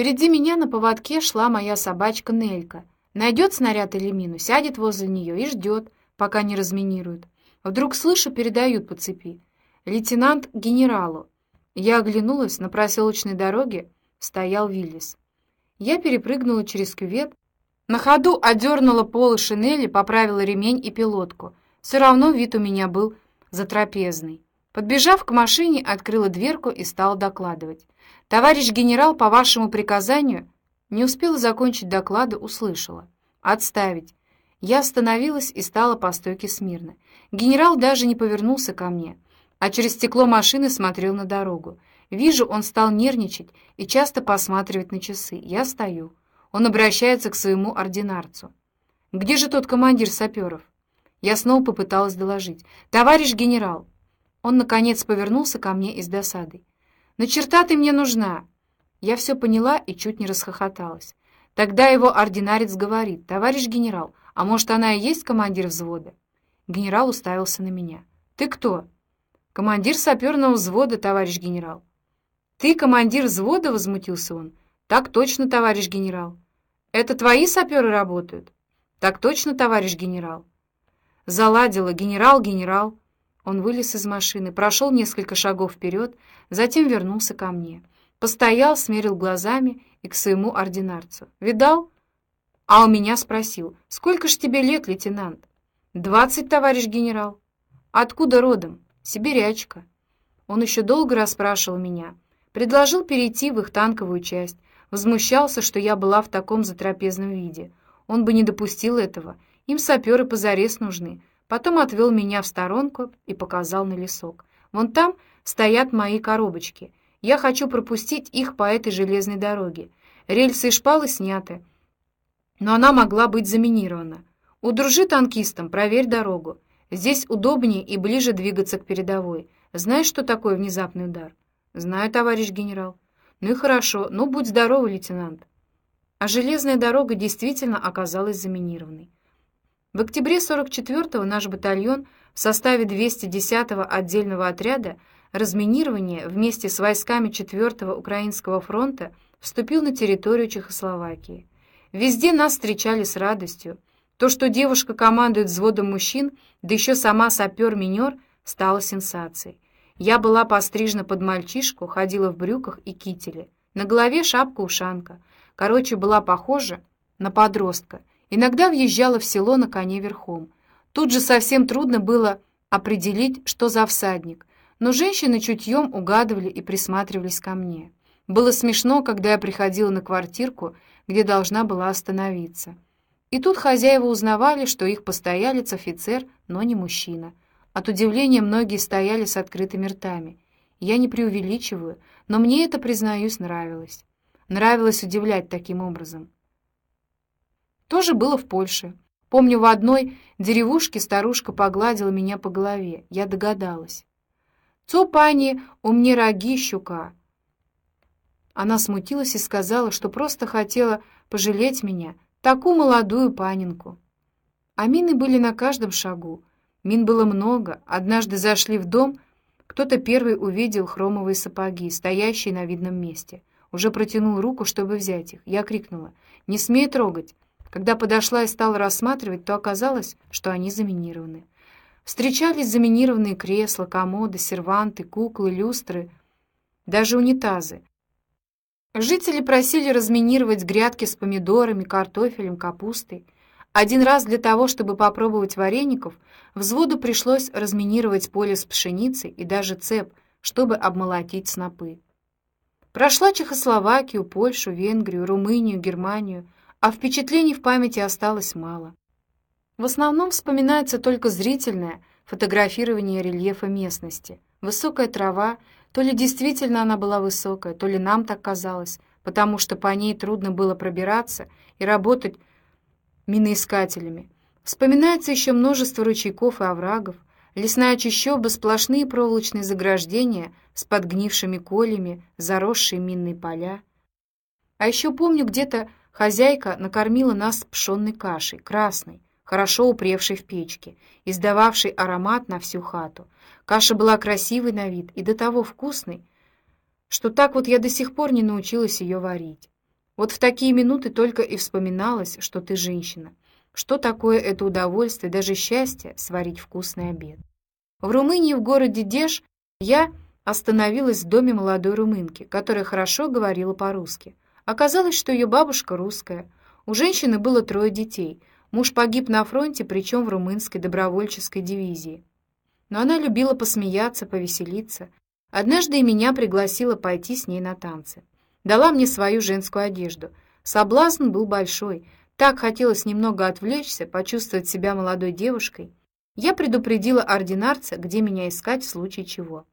Впереди меня на поводке шла моя собачка Нелька. Найдет снаряд или мину, сядет возле нее и ждет, пока не разминируют. Вдруг слышу, передают по цепи. Лейтенант генералу. Я оглянулась, на проселочной дороге стоял Виллис. Я перепрыгнула через кювет, на ходу одернула полы шинели, поправила ремень и пилотку. Все равно вид у меня был затрапезный. Подбежав к машине, открыла дверку и стала докладывать. «Товарищ генерал, по вашему приказанию...» Не успела закончить доклада, услышала. «Отставить». Я остановилась и стала по стойке смирно. Генерал даже не повернулся ко мне, а через стекло машины смотрел на дорогу. Вижу, он стал нервничать и часто посматривать на часы. Я стою. Он обращается к своему ординарцу. «Где же тот командир саперов?» Я снова попыталась доложить. «Товарищ генерал!» Он, наконец, повернулся ко мне из досады. «На черта ты мне нужна!» Я все поняла и чуть не расхохоталась. Тогда его ординарец говорит. «Товарищ генерал, а может, она и есть командир взвода?» Генерал уставился на меня. «Ты кто?» «Командир саперного взвода, товарищ генерал». «Ты командир взвода?» — возмутился он. «Так точно, товарищ генерал». «Это твои саперы работают?» «Так точно, товарищ генерал». Заладила «Генерал, генерал». Он вылез из машины, прошел несколько шагов вперед, затем вернулся ко мне. Постоял, смерил глазами и к своему ординарцу. «Видал?» А у меня спросил, «Сколько ж тебе лет, лейтенант?» «Двадцать, товарищ генерал». «Откуда родом?» «Сибирячка». Он еще долго расспрашивал меня. Предложил перейти в их танковую часть, возмущался, что я была в таком затрапезном виде. Он бы не допустил этого. Им саперы позарез нужны. Потом отвел меня в сторонку и показал на лесок. Вон там стоят мои коробочки. Я хочу пропустить их по этой железной дороге. Рельсы и шпалы сняты, но она могла быть заминирована. Удружи танкистам, проверь дорогу. Здесь удобнее и ближе двигаться к передовой. Знаешь, что такое внезапный удар? Знаю, товарищ генерал. Ну и хорошо, ну будь здоров, лейтенант. А железная дорога действительно оказалась заминированной. В октябре 44-го наш батальон в составе 210-го отдельного отряда разминирования вместе с войсками 4-го Украинского фронта вступил на территорию Чехословакии. Везде нас встречали с радостью. То, что девушка командует взводом мужчин, да еще сама сапер-минер, стало сенсацией. Я была пострижена под мальчишку, ходила в брюках и кителе. На голове шапка-ушанка. Короче, была похожа на подростка. Иногда въезжала в село на коне верхом. Тут же совсем трудно было определить, что за всадник. Но женщины чутьем угадывали и присматривались ко мне. Было смешно, когда я приходила на квартирку, где должна была остановиться. И тут хозяева узнавали, что их постоялец офицер, но не мужчина. От удивления многие стояли с открытыми ртами. Я не преувеличиваю, но мне это, признаюсь, нравилось. Нравилось удивлять таким образом. То же было в Польше. Помню, в одной деревушке старушка погладила меня по голове. Я догадалась. «Цо, пани, у мне роги щука». Она смутилась и сказала, что просто хотела пожалеть меня, такую молодую панинку. А мины были на каждом шагу. Мин было много. Однажды зашли в дом, кто-то первый увидел хромовые сапоги, стоящие на видном месте. Уже протянул руку, чтобы взять их. Я крикнула «Не смей трогать!» Когда подошла и стала рассматривать, то оказалось, что они заминированы. Встречались заминированные кресла, комоды, серванты, куклы, люстры, даже унитазы. Жители просили разминировать грядки с помидорами, картофелем, капустой. Один раз для того, чтобы попробовать вареников, взводу пришлось разминировать поле с пшеницей и даже цеп, чтобы обмолотить снопы. Прошла Чехословакию, Польшу, Венгрию, Румынию, Германию, а впечатлений в памяти осталось мало. В основном вспоминается только зрительное фотографирование рельефа местности. Высокая трава, то ли действительно она была высокая, то ли нам так казалось, потому что по ней трудно было пробираться и работать миноискателями. Вспоминается еще множество ручейков и оврагов, лесная чащоба, сплошные проволочные заграждения с подгнившими колями, заросшие минные поля. А еще помню, где-то хозяйка накормила нас пшенной кашей, красной, хорошо упревшей в печке, издававшей аромат на всю хату. Каша была красивой на вид и до того вкусной, что так вот я до сих пор не научилась ее варить. Вот в такие минуты только и вспоминалось, что ты женщина. Что такое это удовольствие, даже счастье, сварить вкусный обед. В Румынии, в городе Деж, я остановилась в доме молодой румынки, которая хорошо говорила по-русски. Оказалось, что ее бабушка русская. У женщины было трое детей. Муж погиб на фронте, причем в румынской добровольческой дивизии. Но она любила посмеяться, повеселиться. Однажды и меня пригласила пойти с ней на танцы. Дала мне свою женскую одежду. Соблазн был большой. Так хотелось немного отвлечься, почувствовать себя молодой девушкой. Я предупредила ординарца, где меня искать в случае чего.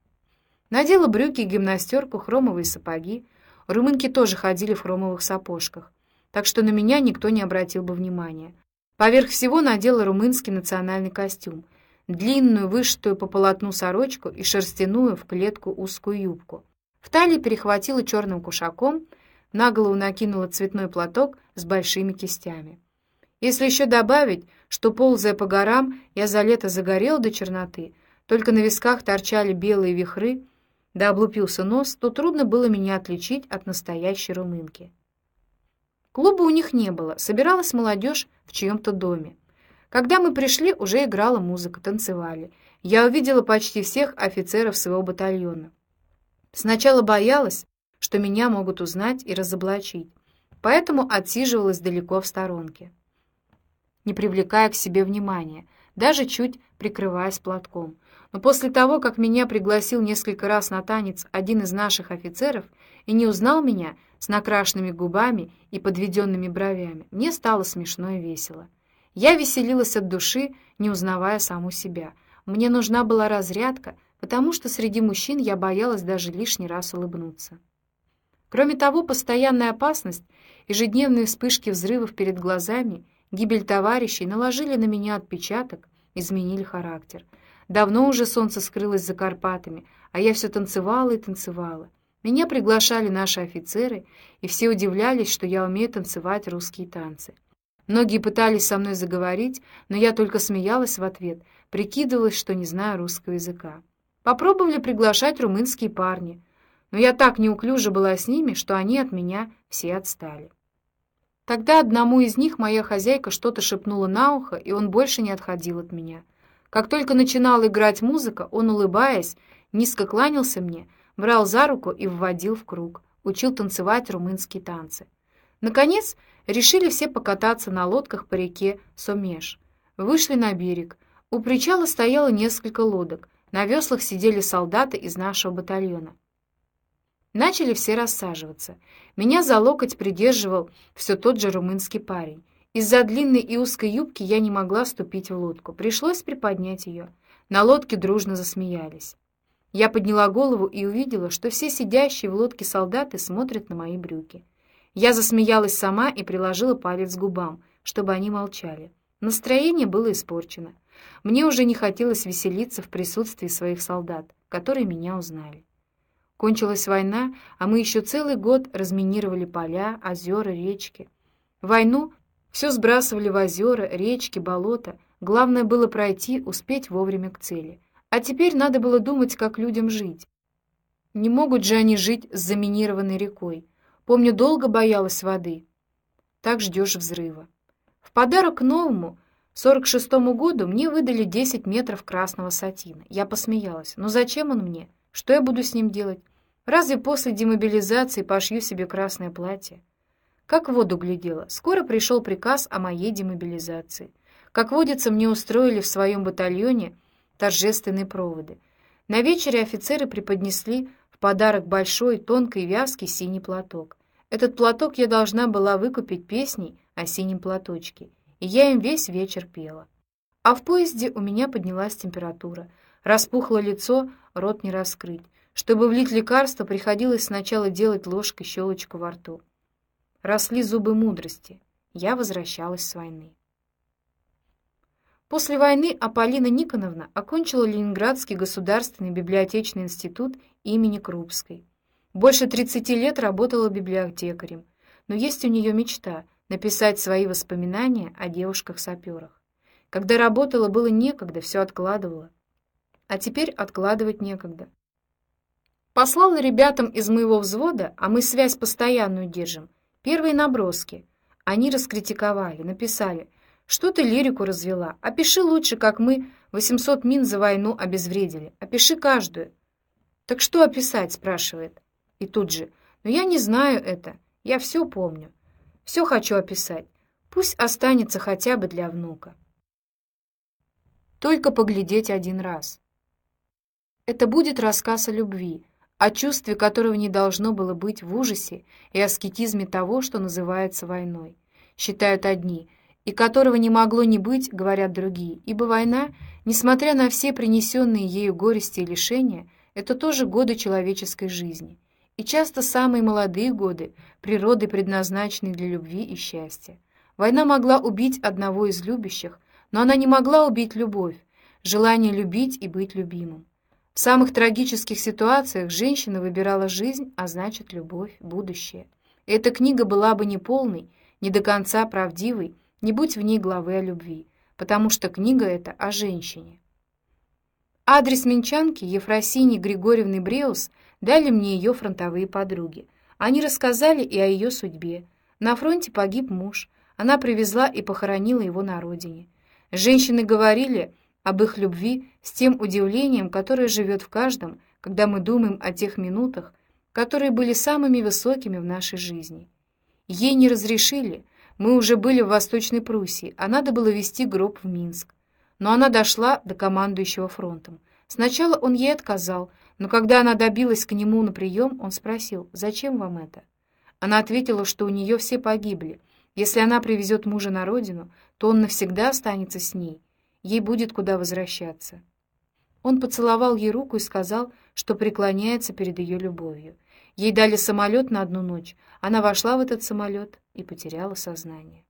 Надела брюки, гимнастерку, хромовые сапоги. Румынки тоже ходили в хромовых сапожках, так что на меня никто не обратил бы внимания. Поверх всего надела румынский национальный костюм, длинную, вышитую по полотну сорочку и шерстяную в клетку узкую юбку. В талии перехватила черным кушаком, на голову накинула цветной платок с большими кистями. Если еще добавить, что, ползая по горам, я за лето загорел до черноты, только на висках торчали белые вихры, да облупился нос, то трудно было меня отличить от настоящей румынки. Клуба у них не было, собиралась молодежь в чьем-то доме. Когда мы пришли, уже играла музыка, танцевали. Я увидела почти всех офицеров своего батальона. Сначала боялась, что меня могут узнать и разоблачить, поэтому отсиживалась далеко в сторонке, не привлекая к себе внимания, даже чуть прикрываясь платком. Но после того, как меня пригласил несколько раз на танец один из наших офицеров и не узнал меня с накрашенными губами и подведенными бровями, мне стало смешно и весело. Я веселилась от души, не узнавая саму себя. Мне нужна была разрядка — потому что среди мужчин я боялась даже лишний раз улыбнуться. Кроме того, постоянная опасность, ежедневные вспышки взрывов перед глазами, гибель товарищей наложили на меня отпечаток, изменили характер. Давно уже солнце скрылось за Карпатами, а я все танцевала и танцевала. Меня приглашали наши офицеры, и все удивлялись, что я умею танцевать русские танцы. Многие пытались со мной заговорить, но я только смеялась в ответ, прикидывалась, что не знаю русского языка. Попробовали приглашать румынские парни, но я так неуклюже была с ними, что они от меня все отстали. Тогда одному из них моя хозяйка что-то шепнула на ухо, и он больше не отходил от меня. Как только начинала играть музыка, он, улыбаясь, низко кланялся мне, брал за руку и вводил в круг, учил танцевать румынские танцы. Наконец, решили все покататься на лодках по реке Сомеш. Вышли на берег. У причала стояло несколько лодок. На веслах сидели солдаты из нашего батальона. Начали все рассаживаться. Меня за локоть придерживал все тот же румынский парень. Из-за длинной и узкой юбки я не могла ступить в лодку. Пришлось приподнять ее. На лодке дружно засмеялись. Я подняла голову и увидела, что все сидящие в лодке солдаты смотрят на мои брюки. Я засмеялась сама и приложила палец к губам, чтобы они молчали. Настроение было испорчено. Мне уже не хотелось веселиться в присутствии своих солдат, которые меня узнали. Кончилась война, а мы еще целый год разминировали поля, озера, речки. Войну все сбрасывали в озера, речки, болота. Главное было пройти, успеть вовремя к цели. А теперь надо было думать, как людям жить. Не могут же они жить с заминированной рекой. Помню, долго боялась воды. Так ждешь взрыва. В подарок к новому 46-му году мне выдали 10 метров красного сатина. Я посмеялась. Но зачем он мне? Что я буду с ним делать? Разве после демобилизации пошью себе красное платье? Как в воду глядела. Скоро пришел приказ о моей демобилизации. Как водится, мне устроили в своем батальоне торжественные проводы. На вечере офицеры преподнесли в подарок большой, тонкий, вязкий синий платок. Этот платок я должна была выкупить песней о синем платочке и я им весь вечер пела. А в поезде у меня поднялась температура, распухло лицо, рот не раскрыть. Чтобы влить лекарство, приходилось сначала делать ложкой щелочку во рту. Росли зубы мудрости. Я возвращалась с войны. После войны Аполлина Никоновна окончила Ленинградский государственный библиотечный институт имени Крупской. Больше 30 лет работала библиотекарем, но есть у нее мечта — написать свои воспоминания о девушках-саперах. Когда работала, было некогда, все откладывала. А теперь откладывать некогда. Послала ребятам из моего взвода, а мы связь постоянную держим, Первые наброски. Они раскритиковали, написали, что ты лирику развела, опиши лучше, как мы 800 мин за войну обезвредили, опиши каждую. Так что описать, спрашивает. И тут же, но я не знаю это, я все помню. Все хочу описать. Пусть останется хотя бы для внука. Только поглядеть один раз. Это будет рассказ о любви, о чувстве которого не должно было быть в ужасе и аскетизме того, что называется войной. Считают одни, и которого не могло не быть, говорят другие, ибо война, несмотря на все принесенные ею горести и лишения, это тоже годы человеческой жизни, и часто самые молодые годы природы предназначены для любви и счастья. Война могла убить одного из любящих, но она не могла убить любовь, желание любить и быть любимым. В самых трагических ситуациях женщина выбирала жизнь, а значит любовь, будущее. Эта книга была бы неполной, не до конца правдивой, не будь в ней главы о любви, потому что книга эта о женщине. Адрес минчанки Ефросини Григорьевны Бреус дали мне ее фронтовые подруги. Они рассказали и о ее судьбе. На фронте погиб муж. Она привезла и похоронила его на родине. Женщины говорили об их любви с тем удивлением, которое живет в каждом, когда мы думаем о тех минутах, которые были самыми высокими в нашей жизни. Ей не разрешили, мы уже были в Восточной Пруссии, а надо было везти гроб в Минск но она дошла до командующего фронтом. Сначала он ей отказал, но когда она добилась к нему на прием, он спросил, «Зачем вам это?» Она ответила, что у нее все погибли. Если она привезет мужа на родину, то он навсегда останется с ней. Ей будет куда возвращаться. Он поцеловал ей руку и сказал, что преклоняется перед ее любовью. Ей дали самолет на одну ночь. Она вошла в этот самолет и потеряла сознание.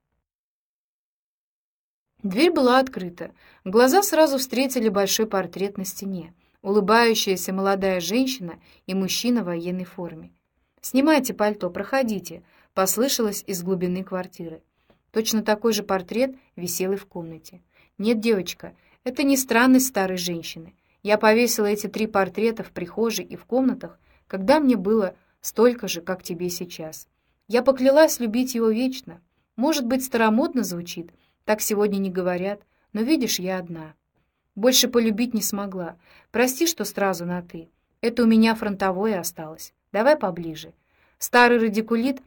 Дверь была открыта. Глаза сразу встретили большой портрет на стене. Улыбающаяся молодая женщина и мужчина в военной форме. «Снимайте пальто, проходите», — послышалось из глубины квартиры. Точно такой же портрет висел и в комнате. «Нет, девочка, это не странность старой женщины. Я повесила эти три портрета в прихожей и в комнатах, когда мне было столько же, как тебе сейчас. Я поклялась любить его вечно. Может быть, старомодно звучит, — так сегодня не говорят, но видишь, я одна. Больше полюбить не смогла. Прости, что сразу на «ты». Это у меня фронтовое осталось. Давай поближе. Старый радикулит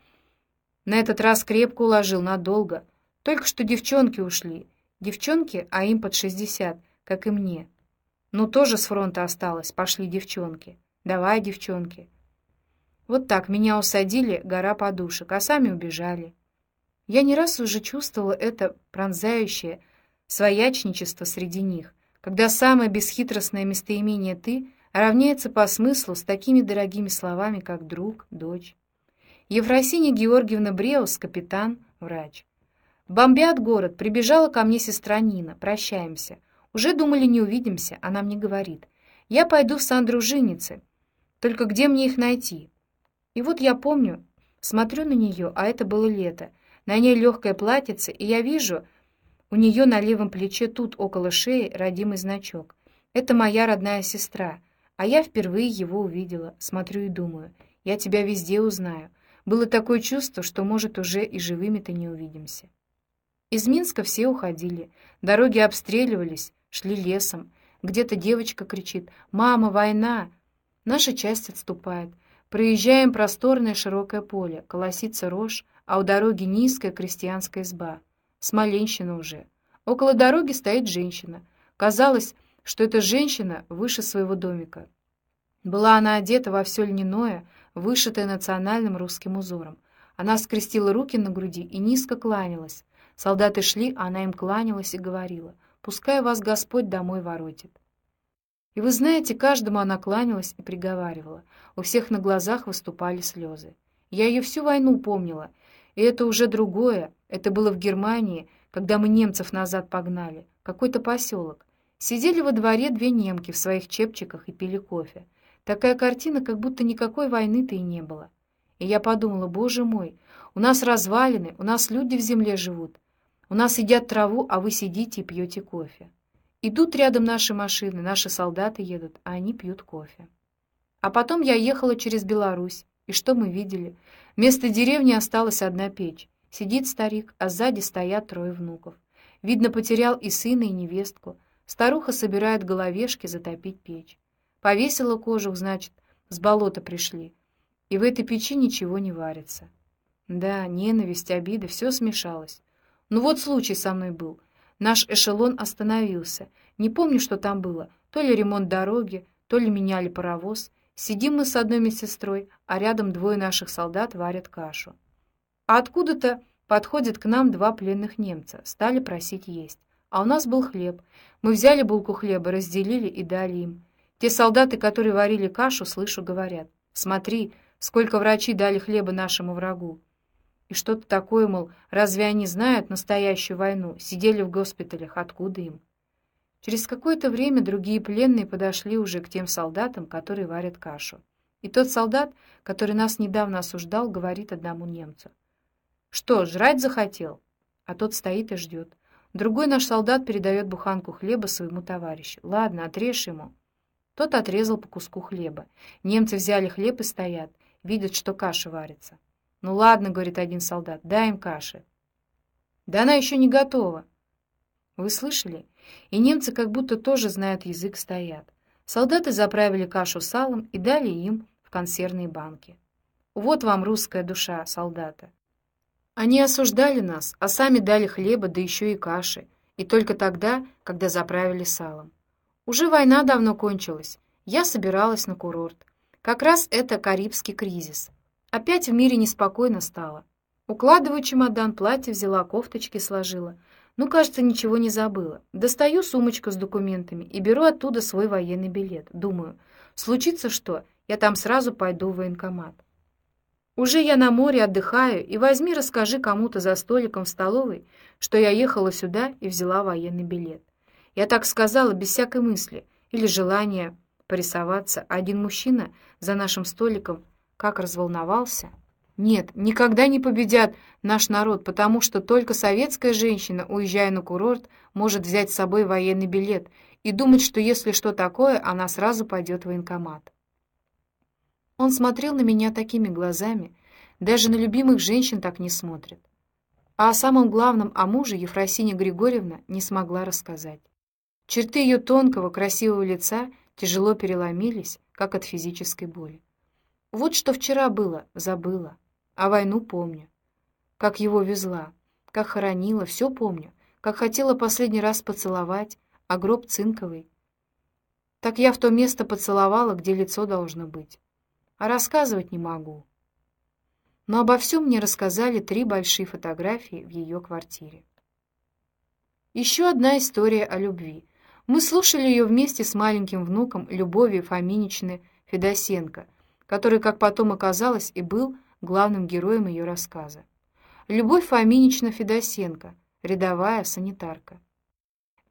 на этот раз крепко уложил надолго. Только что девчонки ушли. Девчонки, а им под шестьдесят, как и мне. Ну, тоже с фронта осталось, пошли девчонки. Давай, девчонки. Вот так меня усадили, гора подушек, а сами убежали. Я не раз уже чувствовала это пронзающее своячничество среди них, когда самое бесхитростное местоимение «ты» равняется по смыслу с такими дорогими словами, как «друг», «дочь». Ефросиния Георгиевна Бреус, капитан, врач. Бомбят город, прибежала ко мне сестра Нина, прощаемся. Уже думали, не увидимся, она мне говорит. Я пойду в Сандружиницы, только где мне их найти? И вот я помню, смотрю на нее, а это было лето, на ней легкое платьице, и я вижу у нее на левом плече тут около шеи родимый значок. Это моя родная сестра, а я впервые его увидела. Смотрю и думаю, я тебя везде узнаю. Было такое чувство, что, может, уже и живыми-то не увидимся. Из Минска все уходили. Дороги обстреливались, шли лесом. Где-то девочка кричит «Мама, война!». Наша часть отступает. Проезжаем просторное широкое поле, колосится рожь, а у дороги низкая крестьянская изба. Смоленщина уже. Около дороги стоит женщина. Казалось, что эта женщина выше своего домика. Была она одета во все льняное, вышитое национальным русским узором. Она скрестила руки на груди и низко кланялась. Солдаты шли, а она им кланялась и говорила, «Пускай вас Господь домой воротит». И вы знаете, каждому она кланялась и приговаривала. У всех на глазах выступали слезы. Я ее всю войну помнила, и это уже другое. Это было в Германии, когда мы немцев назад погнали. Какой-то поселок. Сидели во дворе две немки в своих чепчиках и пили кофе. Такая картина, как будто никакой войны-то и не было. И я подумала, боже мой, у нас развалины, у нас люди в земле живут. У нас едят траву, а вы сидите и пьете кофе. Идут рядом наши машины, наши солдаты едут, а они пьют кофе. А потом я ехала через Беларусь, и что мы видели? Вместо деревни осталась одна печь. Сидит старик, а сзади стоят трое внуков. Видно, потерял и сына, и невестку. Старуха собирает головешки затопить печь. Повесила кожух, значит, с болота пришли. И в этой печи ничего не варится. Да, ненависть, обида, все смешалось. Ну вот случай со мной был. Наш эшелон остановился. Не помню, что там было. То ли ремонт дороги, то ли меняли паровоз. Сидим мы с одной медсестрой, а рядом двое наших солдат варят кашу. А откуда-то подходят к нам два пленных немца, стали просить есть. А у нас был хлеб. Мы взяли булку хлеба, разделили и дали им. Те солдаты, которые варили кашу, слышу, говорят: "Смотри, сколько врачи дали хлеба нашему врагу". И что-то такое, мол, разве они знают настоящую войну? Сидели в госпиталях, откуда им? Через какое-то время другие пленные подошли уже к тем солдатам, которые варят кашу. И тот солдат, который нас недавно осуждал, говорит одному немцу: "Что, жрать захотел?" А тот стоит и ждет. Другой наш солдат передает буханку хлеба своему товарищу. "Ладно, отрежь ему". Тот отрезал по куску хлеба. Немцы взяли хлеб и стоят, видят, что каша варится. «Ну ладно», — говорит один солдат, — «дай им каши». «Да она еще не готова». Вы слышали? И немцы как будто тоже знают язык, стоят. Солдаты заправили кашу салом и дали им в консервные банки. Вот вам русская душа, солдата. Они осуждали нас, а сами дали хлеба, да еще и каши, и только тогда, когда заправили салом. Уже война давно кончилась. Я собиралась на курорт. Как раз это Карибский кризис. Опять в мире неспокойно стало. Укладываю чемодан, платье взяла, кофточки сложила. Ну, кажется, ничего не забыла. Достаю сумочку с документами и беру оттуда свой военный билет. Думаю, случится что, я там сразу пойду в военкомат. Уже я на море отдыхаю, и возьми, расскажи кому-то за столиком в столовой, что я ехала сюда и взяла военный билет. Я так сказала без всякой мысли или желания порисоваться. Один мужчина за нашим столиком как разволновался. Нет, никогда не победят наш народ, потому что только советская женщина, уезжая на курорт, может взять с собой военный билет и думать, что если что такое, она сразу пойдет в военкомат. Он смотрел на меня такими глазами, даже на любимых женщин так не смотрят. А о самом главном, о муже, Ефросиня Григорьевна не смогла рассказать. Черты ее тонкого, красивого лица тяжело переломились, как от физической боли. Вот что вчера было, забыла, а войну помню. Как его везла, как хоронила, все помню, как хотела последний раз поцеловать, а гроб цинковый. Так я в то место поцеловала, где лицо должно быть. А рассказывать не могу. Но обо всем мне рассказали три большие фотографии в ее квартире. Еще одна история о любви — мы слушали ее вместе с маленьким внуком Любовью Фоминичны Федосенко, который, как потом оказалось, и был главным героем ее рассказа. Любовь Фоминична Федосенко, рядовая санитарка.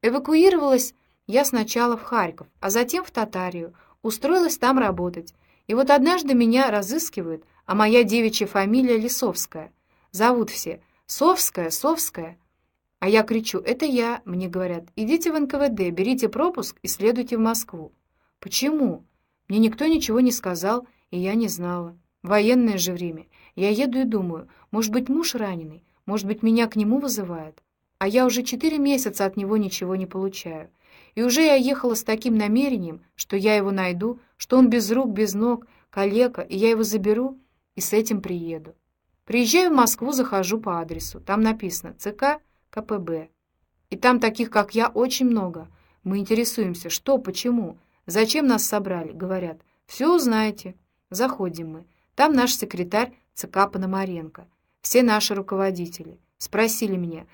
Эвакуировалась я сначала в Харьков, а затем в Татарию, устроилась там работать. И вот однажды меня разыскивают, а моя девичья фамилия Лисовская. Зовут все Совская, Совская. А я кричу: "Это я!" Мне говорят: "Идите в НКВД, берите пропуск и следуйте в Москву". Почему? Мне никто ничего не сказал, и я не знала. Военное же время. Я еду и думаю: может быть, муж раненый, может быть, меня к нему вызывают. А я уже четыре месяца от него ничего не получаю. И уже я ехала с таким намерением, что я его найду, что он без рук, без ног, калека, и я его заберу и с этим приеду. Приезжаю в Москву, захожу по адресу. Там написано: ЦК КПБ. И там таких, как я, очень много. Мы интересуемся, что, почему, зачем нас собрали. Говорят, все узнаете. Заходим мы. Там наш секретарь ЦК Пономаренко. Все наши руководители. Спросили меня,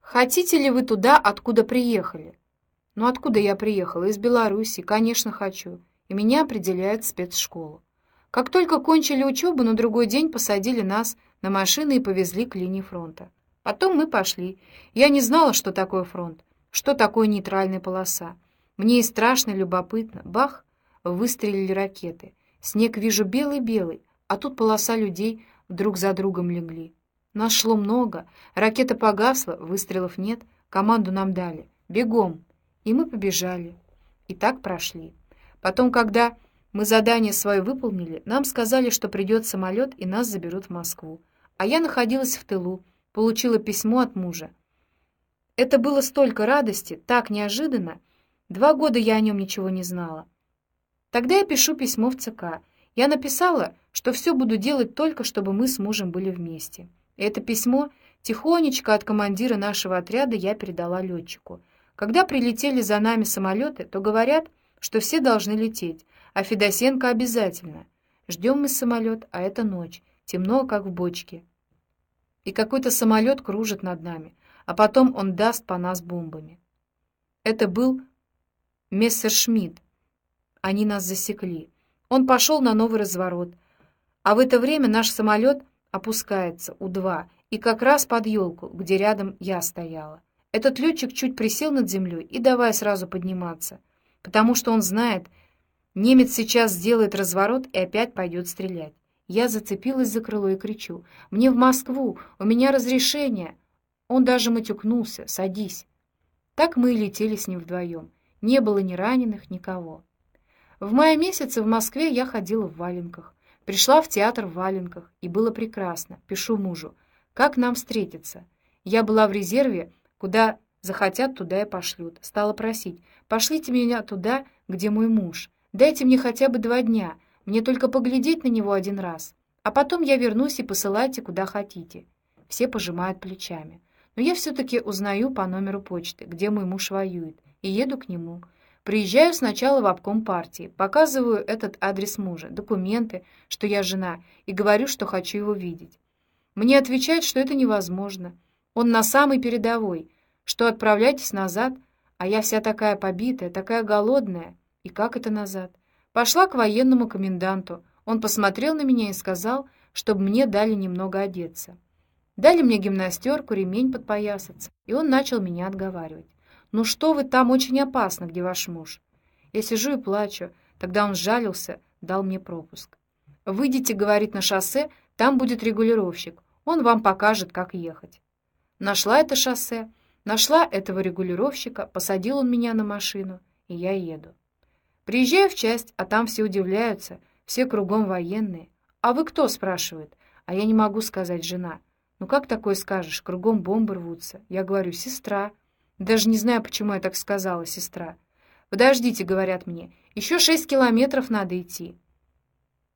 хотите ли вы туда, откуда приехали? Ну, откуда я приехала? Из Беларуси. Конечно, хочу. И меня определяют в спецшколу. Как только кончили учебу, на другой день посадили нас на машины и повезли к линии фронта. Потом мы пошли. Я не знала, что такое фронт, что такое нейтральная полоса. Мне и страшно, и любопытно. Бах! Выстрелили ракеты. Снег вижу белый-белый, а тут полоса людей друг за другом легли. Нас шло много, ракета погасла, выстрелов нет, команду нам дали. Бегом! И мы побежали. И так прошли. Потом, когда Мы задание свое выполнили, нам сказали, что придет самолет и нас заберут в Москву. А я находилась в тылу, получила письмо от мужа. Это было столько радости, так неожиданно. Два года я о нем ничего не знала. Тогда я пишу письмо в ЦК. Я написала, что все буду делать только, чтобы мы с мужем были вместе. Это письмо тихонечко от командира нашего отряда я передала летчику. Когда прилетели за нами самолеты, то говорят, что все должны лететь, а Федосенко обязательно. Ждем мы самолет, а это ночь, темно, как в бочке. И какой-то самолет кружит над нами, а потом он даст по нас бомбами. Это был Мессершмитт. Они нас засекли. Он пошел на новый разворот. А в это время наш самолет опускается, У-2, и как раз под елку, где рядом я стояла. Этот летчик чуть присел над землей и давай сразу подниматься, потому что он знает, немец сейчас сделает разворот и опять пойдет стрелять. Я зацепилась за крыло и кричу. «Мне в Москву! У меня разрешение!» Он даже матюкнулся. «Садись!» Так мы и летели с ним вдвоем. Не было ни раненых, никого. В мае месяце в Москве я ходила в валенках. Пришла в театр в валенках, и было прекрасно. Пишу мужу. Как нам встретиться? Я была в резерве, куда захотят, туда и пошлют. Стала просить. Пошлите меня туда, где мой муж. Дайте мне хотя бы два дня. Мне только поглядеть на него один раз. А потом я вернусь и посылайте куда хотите. Все пожимают плечами. Но я все-таки узнаю по номеру почты, где мой муж воюет, и еду к нему. Приезжаю сначала в обком партии, показываю этот адрес мужа, документы, что я жена, и говорю, что хочу его видеть. Мне отвечают, что это невозможно. Он на самой передовой, что отправляйтесь назад, а я вся такая побитая, такая голодная. И как это назад? Пошла к военному коменданту. Он посмотрел на меня и сказал, чтобы мне дали немного одеться. Дали мне гимнастерку, ремень подпоясаться, и он начал меня отговаривать. «Ну что вы, там очень опасно, где ваш муж?» Я сижу и плачу. Тогда он сжалился, дал мне пропуск. «Выйдите, — говорит, — на шоссе, там будет регулировщик. Он вам покажет, как ехать». Нашла это шоссе, нашла этого регулировщика, посадил он меня на машину, и я еду. Приезжаю в часть, а там все удивляются, все кругом военные. «А вы кто?» — спрашивают. А я не могу сказать, жена. «Ну как такое скажешь? Кругом бомбы рвутся». Я говорю, «Сестра». Даже не знаю, почему я так сказала, сестра. «Подождите», — говорят мне, — «еще шесть километров надо идти».